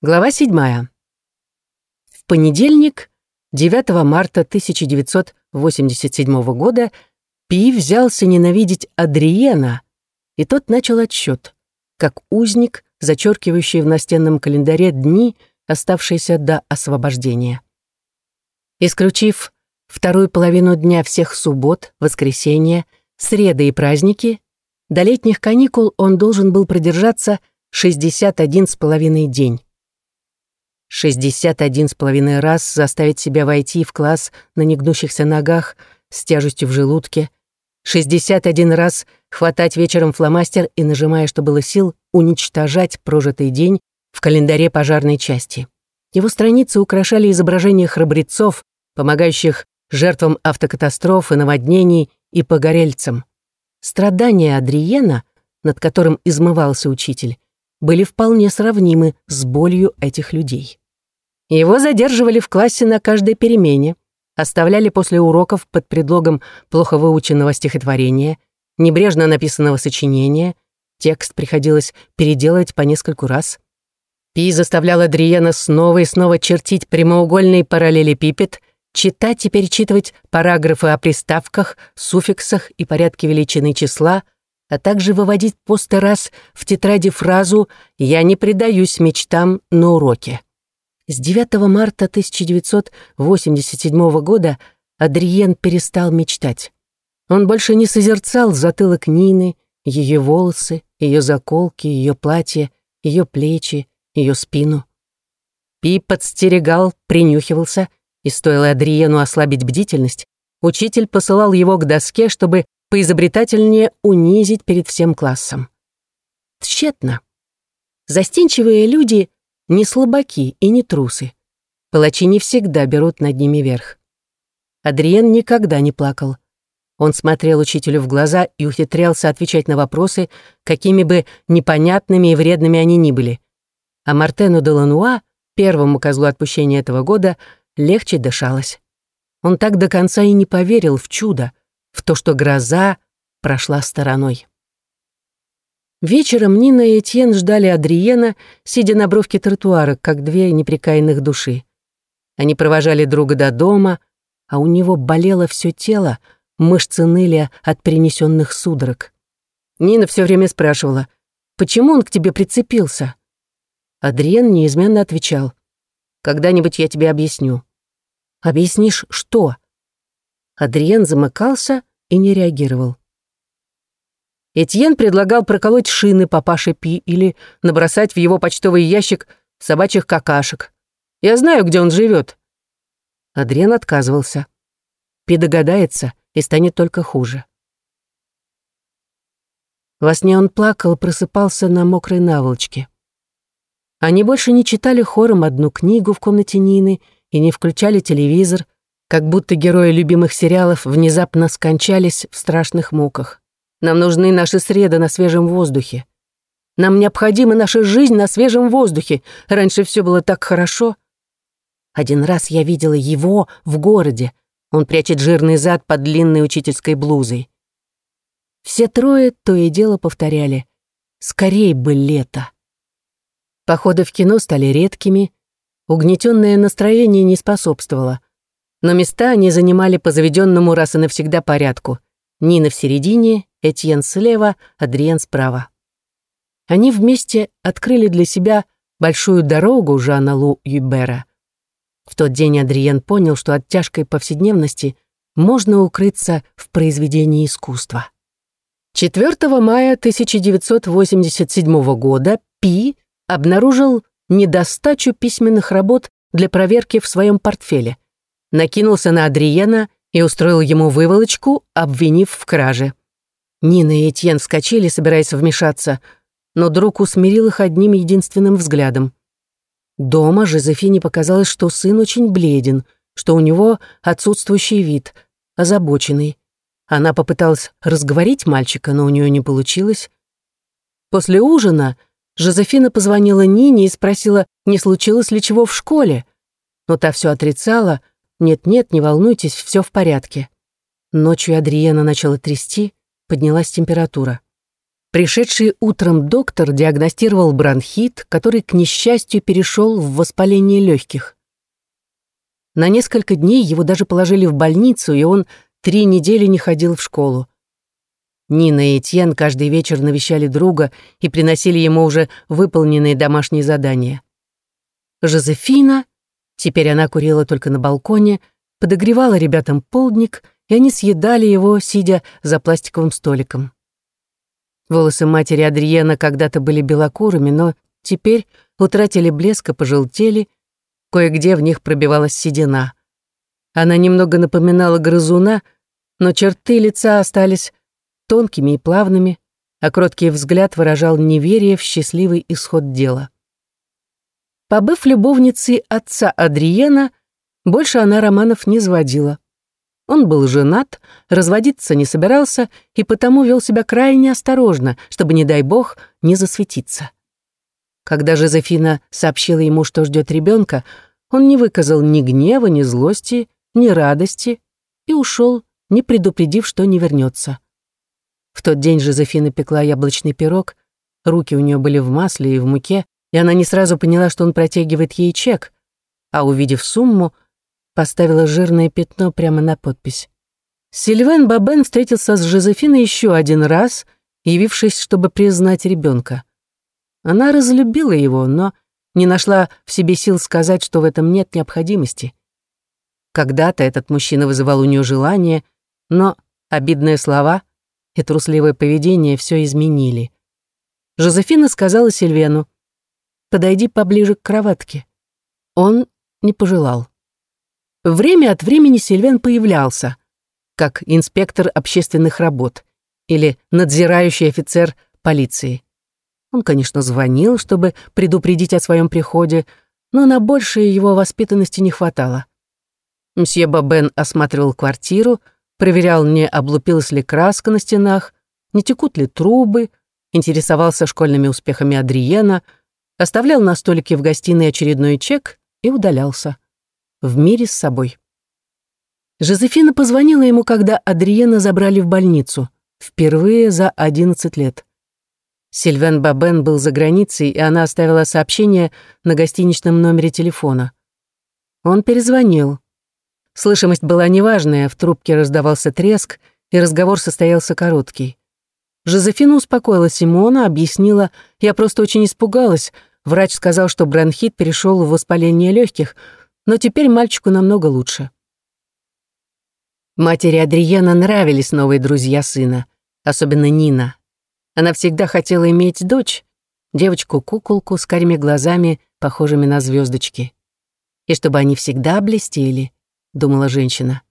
Глава 7. В понедельник, 9 марта 1987 года, Пи взялся ненавидеть Адриена, и тот начал отсчет, как узник, зачеркивающий в настенном календаре дни, оставшиеся до освобождения. Исключив вторую половину дня всех суббот, воскресенья, среды и праздники, до летних каникул он должен был продержаться 61 с половиной день. 61 с половиной раз заставить себя войти в класс на негнущихся ногах с тяжестью в желудке, 61 раз хватать вечером фломастер и, нажимая, что было сил, уничтожать прожитый день в календаре пожарной части. Его страницы украшали изображения храбрецов, помогающих жертвам автокатастроф и наводнений и погорельцам. Страдания Адриена, над которым измывался учитель, были вполне сравнимы с болью этих людей. Его задерживали в классе на каждой перемене, оставляли после уроков под предлогом плохо выученного стихотворения, небрежно написанного сочинения, текст приходилось переделать по нескольку раз. Пи заставлял Адриена снова и снова чертить прямоугольный параллелепипед, читать и перечитывать параграфы о приставках, суффиксах и порядке величины числа — а также выводить по сто раз в тетради фразу «Я не предаюсь мечтам на уроке». С 9 марта 1987 года Адриен перестал мечтать. Он больше не созерцал затылок Нины, ее волосы, ее заколки, ее платье, ее плечи, ее спину. Пи подстерегал, принюхивался, и стоило Адриену ослабить бдительность, учитель посылал его к доске, чтобы поизобретательнее унизить перед всем классом. Тщетно. Застенчивые люди не слабаки и не трусы. Палачи не всегда берут над ними верх. Адриен никогда не плакал. Он смотрел учителю в глаза и ухитрялся отвечать на вопросы, какими бы непонятными и вредными они ни были. А Мартену де Лануа, первому козлу отпущения этого года, легче дышалось. Он так до конца и не поверил в чудо, в то, что гроза прошла стороной. Вечером Нина и Этьен ждали Адриена, сидя на бровке тротуара, как две неприкаянных души. Они провожали друга до дома, а у него болело все тело, мышцы ныли от перенесенных судорог. Нина все время спрашивала, «Почему он к тебе прицепился?» Адриен неизменно отвечал, «Когда-нибудь я тебе объясню». «Объяснишь, что?» Адриен замыкался и не реагировал. Этьен предлагал проколоть шины папаше Пи или набросать в его почтовый ящик собачьих какашек. Я знаю, где он живет. Адриен отказывался. Пи догадается и станет только хуже. Во сне он плакал, просыпался на мокрой наволочке. Они больше не читали хором одну книгу в комнате Нины и не включали телевизор, как будто герои любимых сериалов внезапно скончались в страшных муках. Нам нужны наши среды на свежем воздухе. Нам необходима наша жизнь на свежем воздухе. Раньше все было так хорошо. Один раз я видела его в городе. Он прячет жирный зад под длинной учительской блузой. Все трое то и дело повторяли. «Скорей бы лето!» Походы в кино стали редкими. Угнетенное настроение не способствовало но места они занимали по заведенному раз и навсегда порядку. Нина в середине, Этьен слева, Адриен справа. Они вместе открыли для себя большую дорогу Жана Лу Юбера. В тот день Адриен понял, что от тяжкой повседневности можно укрыться в произведении искусства. 4 мая 1987 года Пи обнаружил недостачу письменных работ для проверки в своем портфеле – накинулся на Адриена и устроил ему выволочку, обвинив в краже. Нина и Этьен вскочили, собираясь вмешаться, но друг усмирил их одним единственным взглядом. Дома Жозефине показалось, что сын очень бледен, что у него отсутствующий вид, озабоченный. Она попыталась разговорить мальчика, но у нее не получилось. После ужина Жозефина позвонила Нине и спросила, не случилось ли чего в школе. Но та все отрицала, «Нет-нет, не волнуйтесь, все в порядке». Ночью Адриена начала трясти, поднялась температура. Пришедший утром доктор диагностировал бронхит, который, к несчастью, перешел в воспаление легких. На несколько дней его даже положили в больницу, и он три недели не ходил в школу. Нина и Этьен каждый вечер навещали друга и приносили ему уже выполненные домашние задания. Жозефина, теперь она курила только на балконе, подогревала ребятам полдник, и они съедали его, сидя за пластиковым столиком. Волосы матери Адриена когда-то были белокурыми, но теперь утратили блеск и пожелтели, кое-где в них пробивалась седина. Она немного напоминала грызуна, но черты лица остались тонкими и плавными, а кроткий взгляд выражал неверие в счастливый исход дела. Побыв любовницей отца Адриена, больше она романов не заводила. Он был женат, разводиться не собирался и потому вел себя крайне осторожно, чтобы, не дай бог, не засветиться. Когда Жозефина сообщила ему, что ждет ребенка, он не выказал ни гнева, ни злости, ни радости и ушел, не предупредив, что не вернется. В тот день Жозефина пекла яблочный пирог, руки у нее были в масле и в муке, и она не сразу поняла, что он протягивает ей чек, а, увидев сумму, поставила жирное пятно прямо на подпись. Сильвен Бабен встретился с Жозефиной еще один раз, явившись, чтобы признать ребенка. Она разлюбила его, но не нашла в себе сил сказать, что в этом нет необходимости. Когда-то этот мужчина вызывал у нее желание, но обидные слова и трусливое поведение все изменили. Жозефина сказала Сильвену, «Подойди поближе к кроватке». Он не пожелал. Время от времени Сильвен появлялся, как инспектор общественных работ или надзирающий офицер полиции. Он, конечно, звонил, чтобы предупредить о своем приходе, но на большее его воспитанности не хватало. Мсье Бабен осматривал квартиру, проверял, не облупилась ли краска на стенах, не текут ли трубы, интересовался школьными успехами Адриена, оставлял на столике в гостиной очередной чек и удалялся. В мире с собой. Жозефина позвонила ему, когда Адриена забрали в больницу, впервые за 11 лет. Сильвен Бабен был за границей, и она оставила сообщение на гостиничном номере телефона. Он перезвонил. Слышимость была неважная, в трубке раздавался треск, и разговор состоялся короткий. Жозефина успокоила Симона, объяснила, я просто очень испугалась. Врач сказал, что бронхит перешел в воспаление легких, но теперь мальчику намного лучше. Матери Адриена нравились новые друзья сына, особенно Нина. Она всегда хотела иметь дочь, девочку-куколку с карими глазами, похожими на звездочки. И чтобы они всегда блестели —— думала женщина.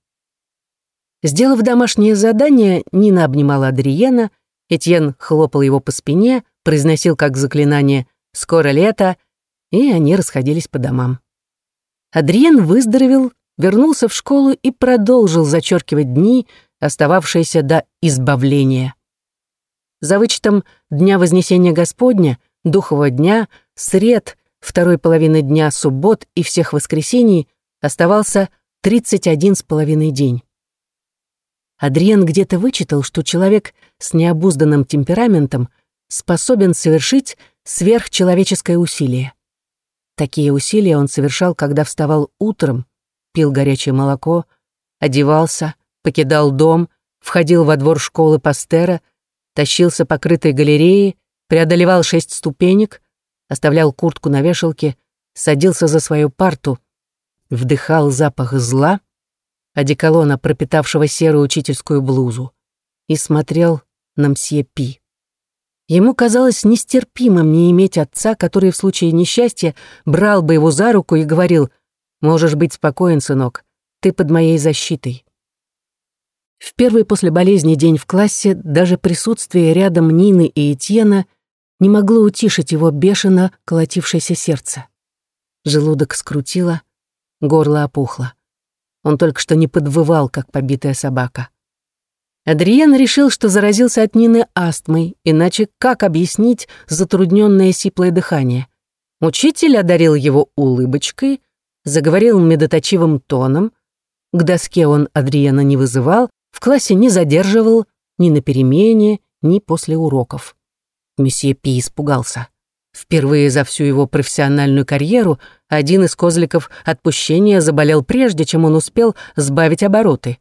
Сделав домашнее задание, Нина обнимала Адриена, Этьен хлопал его по спине, произносил как заклинание «Скоро лето», и они расходились по домам. Адриен выздоровел, вернулся в школу и продолжил зачеркивать дни, остававшиеся до избавления. За вычетом Дня Вознесения Господня, Духового дня, сред, второй половины дня суббот и всех воскресений оставался 31 с половиной день. Адриен где-то вычитал, что человек с необузданным темпераментом способен совершить сверхчеловеческое усилие. Такие усилия он совершал, когда вставал утром, пил горячее молоко, одевался, покидал дом, входил во двор школы Пастера, тащился по крытой галерее, преодолевал шесть ступенек, оставлял куртку на вешалке, садился за свою парту, вдыхал запах зла, одеколона, пропитавшего серую учительскую блузу, и смотрел на мсье Пи. Ему казалось нестерпимым не иметь отца, который в случае несчастья брал бы его за руку и говорил «Можешь быть спокоен, сынок, ты под моей защитой». В первый после болезни день в классе даже присутствие рядом Нины и Этьена не могло утишить его бешено колотившееся сердце. Желудок скрутило, Горло опухло. Он только что не подвывал, как побитая собака. Адриен решил, что заразился от Нины астмой, иначе как объяснить затрудненное сиплое дыхание? Учитель одарил его улыбочкой, заговорил медоточивым тоном. К доске он Адриена не вызывал, в классе не задерживал ни на перемене, ни после уроков. Месье Пи испугался. Впервые за всю его профессиональную карьеру один из козликов отпущения заболел прежде, чем он успел сбавить обороты.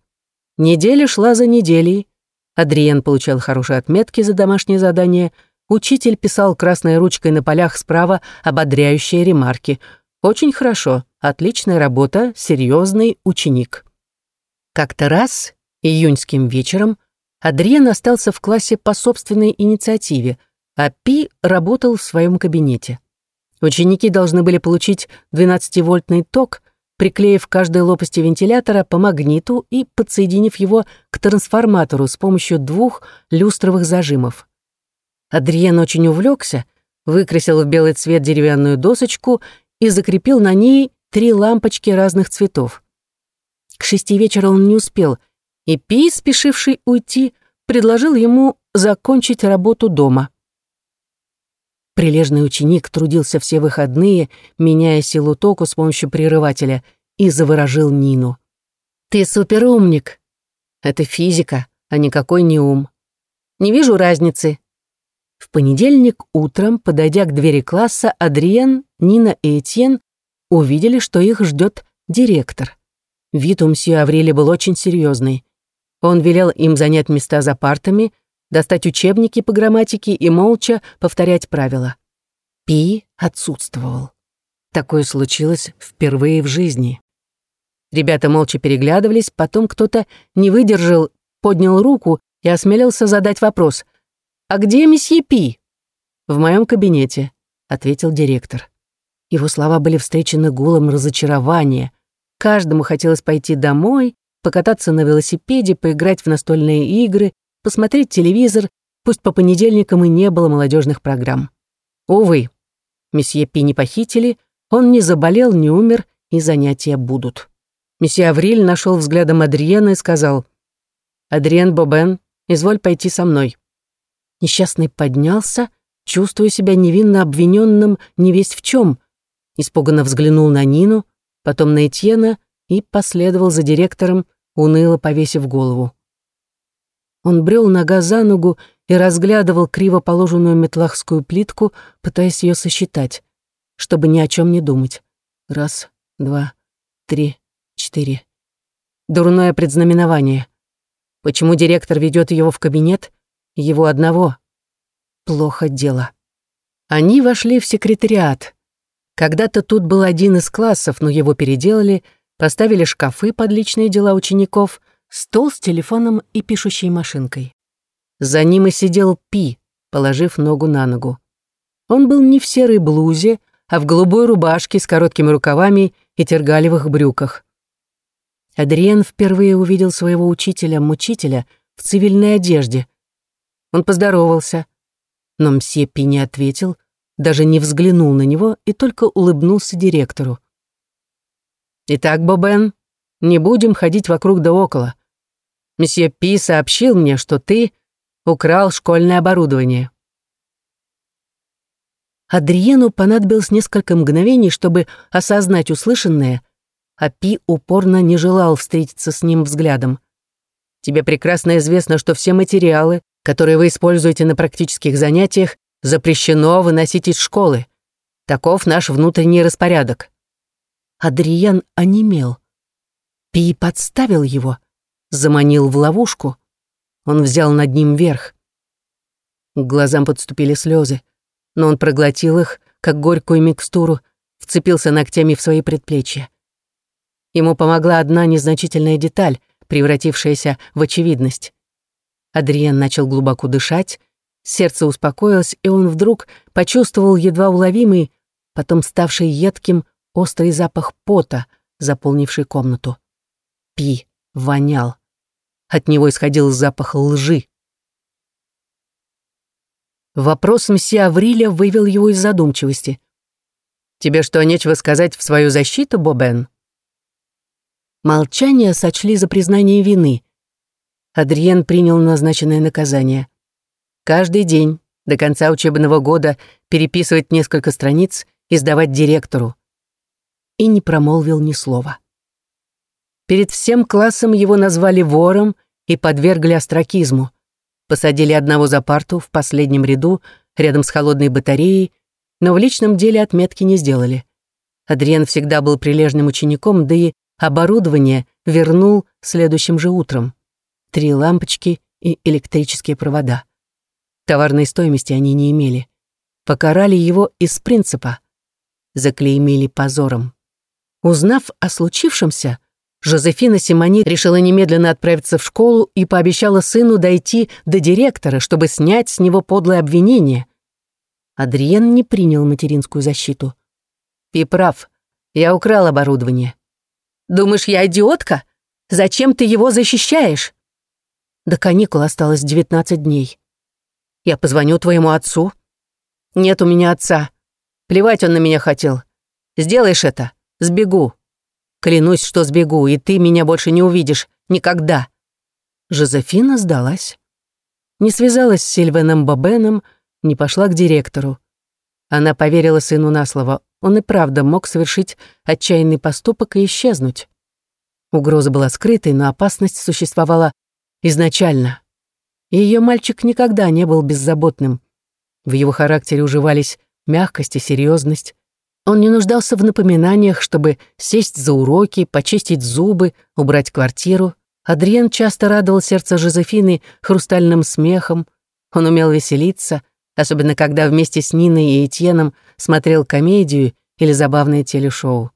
Неделя шла за неделей. Адриен получал хорошие отметки за домашнее задание. Учитель писал красной ручкой на полях справа ободряющие ремарки. «Очень хорошо, отличная работа, серьезный ученик». Как-то раз, июньским вечером, Адриен остался в классе по собственной инициативе, а Пи работал в своем кабинете. Ученики должны были получить 12-вольтный ток, приклеив каждой лопасти вентилятора по магниту и подсоединив его к трансформатору с помощью двух люстровых зажимов. Адриен очень увлекся, выкрасил в белый цвет деревянную досочку и закрепил на ней три лампочки разных цветов. К шести вечера он не успел, и Пи, спешивший уйти, предложил ему закончить работу дома. Прилежный ученик трудился все выходные, меняя силу току с помощью прерывателя, и заворожил Нину. «Ты суперумник!» «Это физика, а никакой не ум. Не вижу разницы». В понедельник утром, подойдя к двери класса, Адриен, Нина и Этьен увидели, что их ждет директор. Вид у мсье Аврели был очень серьезный. Он велел им занять места за партами — достать учебники по грамматике и молча повторять правила. Пи отсутствовал. Такое случилось впервые в жизни. Ребята молча переглядывались, потом кто-то не выдержал, поднял руку и осмелился задать вопрос. «А где месье Пи?» «В моем кабинете», — ответил директор. Его слова были встречены гулом разочарования. Каждому хотелось пойти домой, покататься на велосипеде, поиграть в настольные игры, посмотреть телевизор, пусть по понедельникам и не было молодежных программ. Увы, месье Пи не похитили, он не заболел, не умер, и занятия будут. Месье Авриль нашел взглядом Адриена и сказал, «Адриен Бобен, изволь пойти со мной». Несчастный поднялся, чувствуя себя невинно обвиненным не весть в чем, испуганно взглянул на Нину, потом на Этьена и последовал за директором, уныло повесив голову. Он брел нога за ногу и разглядывал криво положенную метлахскую плитку, пытаясь ее сосчитать, чтобы ни о чем не думать. Раз, два, три, четыре. Дурное предзнаменование. Почему директор ведет его в кабинет? Его одного. Плохо дело. Они вошли в секретариат. Когда-то тут был один из классов, но его переделали, поставили шкафы под личные дела учеников — стол с телефоном и пишущей машинкой. За ним и сидел Пи, положив ногу на ногу. Он был не в серой блузе, а в голубой рубашке с короткими рукавами и тергалевых брюках. Адриен впервые увидел своего учителя-мучителя в цивильной одежде. Он поздоровался, но мсье Пи не ответил, даже не взглянул на него и только улыбнулся директору. «Итак, Бобен, не будем ходить вокруг да около. Месье Пи сообщил мне, что ты украл школьное оборудование». Адриену понадобилось несколько мгновений, чтобы осознать услышанное, а Пи упорно не желал встретиться с ним взглядом. «Тебе прекрасно известно, что все материалы, которые вы используете на практических занятиях, запрещено выносить из школы. Таков наш внутренний распорядок». Адриен онемел. Пи подставил его заманил в ловушку. Он взял над ним верх. К глазам подступили слезы, но он проглотил их, как горькую микстуру, вцепился ногтями в свои предплечья. Ему помогла одна незначительная деталь, превратившаяся в очевидность. Адриен начал глубоко дышать, сердце успокоилось, и он вдруг почувствовал едва уловимый, потом ставший едким, острый запах пота, заполнивший комнату. Пи вонял. От него исходил запах лжи. Вопрос мсье Авриля вывел его из задумчивости. «Тебе что, нечего сказать в свою защиту, Бобен?» Молчание сочли за признание вины. Адриен принял назначенное наказание. Каждый день, до конца учебного года, переписывать несколько страниц и сдавать директору. И не промолвил ни слова. Перед всем классом его назвали вором и подвергли остракизму. Посадили одного за парту в последнем ряду, рядом с холодной батареей, но в личном деле отметки не сделали. Адриен всегда был прилежным учеником, да и оборудование вернул следующим же утром. Три лампочки и электрические провода. Товарной стоимости они не имели. Покарали его из принципа. Заклеймили позором. Узнав о случившемся, Жозефина Симони решила немедленно отправиться в школу и пообещала сыну дойти до директора, чтобы снять с него подлое обвинение. Адриен не принял материнскую защиту. «Ты прав. Я украл оборудование». «Думаешь, я идиотка? Зачем ты его защищаешь?» До каникул осталось 19 дней. «Я позвоню твоему отцу». «Нет у меня отца. Плевать он на меня хотел. Сделаешь это, сбегу». Клянусь, что сбегу, и ты меня больше не увидишь. Никогда». Жозефина сдалась. Не связалась с Сильвеном Бобеном, не пошла к директору. Она поверила сыну на слово. Он и правда мог совершить отчаянный поступок и исчезнуть. Угроза была скрытой, но опасность существовала изначально. Ее мальчик никогда не был беззаботным. В его характере уживались мягкость и серьезность. Он не нуждался в напоминаниях, чтобы сесть за уроки, почистить зубы, убрать квартиру. Адриен часто радовал сердце Жозефины хрустальным смехом. Он умел веселиться, особенно когда вместе с Ниной и Этьеном смотрел комедию или забавное телешоу.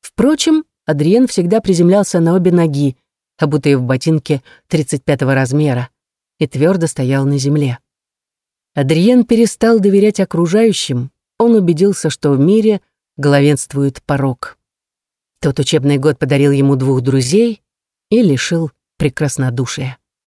Впрочем, Адриен всегда приземлялся на обе ноги, обутые в ботинке 35-го размера, и твердо стоял на земле. Адриен перестал доверять окружающим, он убедился, что в мире главенствует порог. Тот учебный год подарил ему двух друзей и лишил прекраснодушия.